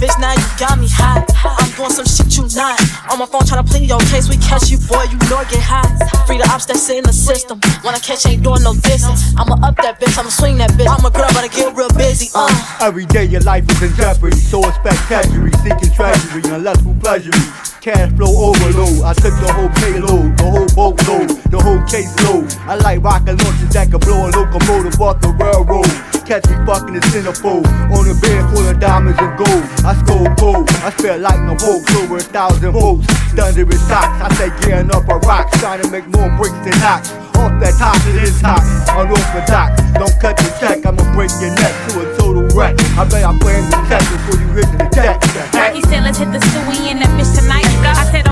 Bitch, now you got me hot. I'm doing some shit you not. On my phone tryna plead your case. We catch you, boy, you know get hot. Free the ops that's in the system. When I catch, ain't doing no distance. I'ma up that bitch, I'ma swing that bitch. I'm a girl, but I get real busy. Uh. Every day your life is in jeopardy, so it's spectacular. Seeking treasury lustful pleasure. Cash flow overload. I took the whole payload, the whole boatload, the whole case load. I like rocket launches that can blow a locomotive off the railroad. Catch me fucking the centerfold on a bed full of gold. I score gold. I spit no bolts over a thousand volts. Thunderous socks. I say gearing up a rock, trying to make more bricks than knocks. Off that top it is hot, unorthodox. Don't cut the check, I'ma break your neck to a total wreck. I bet I play in the check before you hit the deck. He said, let's hit the stewie in that bitch tonight. I said,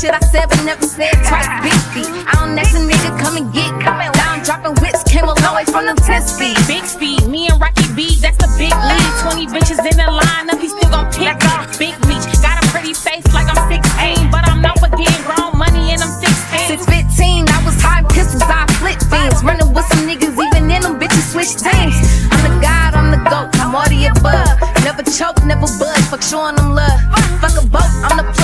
shit I said, but never said twice. Big feet. I don't next a nigga, come and get. Now I'm dropping whips, came a long way from them 10 speed. Big speed, me and Rocky B, that's the big lead. 20 bitches in the lineup, he still gon' pick up. Big reach, got a pretty face like I'm 16, but I'm not for getting grown money and I'm 16. 615, I was high pistols, I flip beams. Running with some niggas, even in them bitches switch teams. I'm the god, I'm the goat, I'm all the above. Never choke, never buzz, fuck showing them love. Fuck a boat, I'm the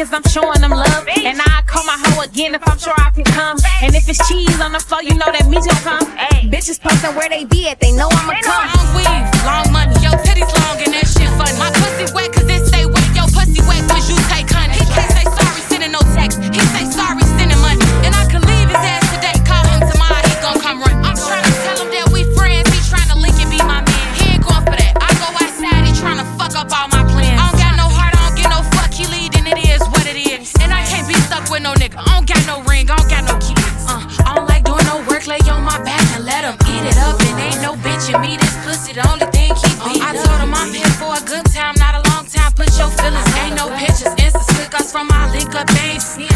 niggas, I'm showing them love. And I call my hoe again if I'm sure I can come. And if it's cheese on the floor, you know that means gon' come. Bitches posting where they be at, they know I'ma come. Long weave, long money, with no nigga, I don't got no ring, I don't got no kids. Uh, I don't like doing no work, lay on my back and let him eat it up. And ain't no bitch in me, this pussy the only thing he beat. I told him I'm here for a good time, not a long time. Put your feelings, ain't no pictures, insta stickers from my link up, they ain't seen 'em.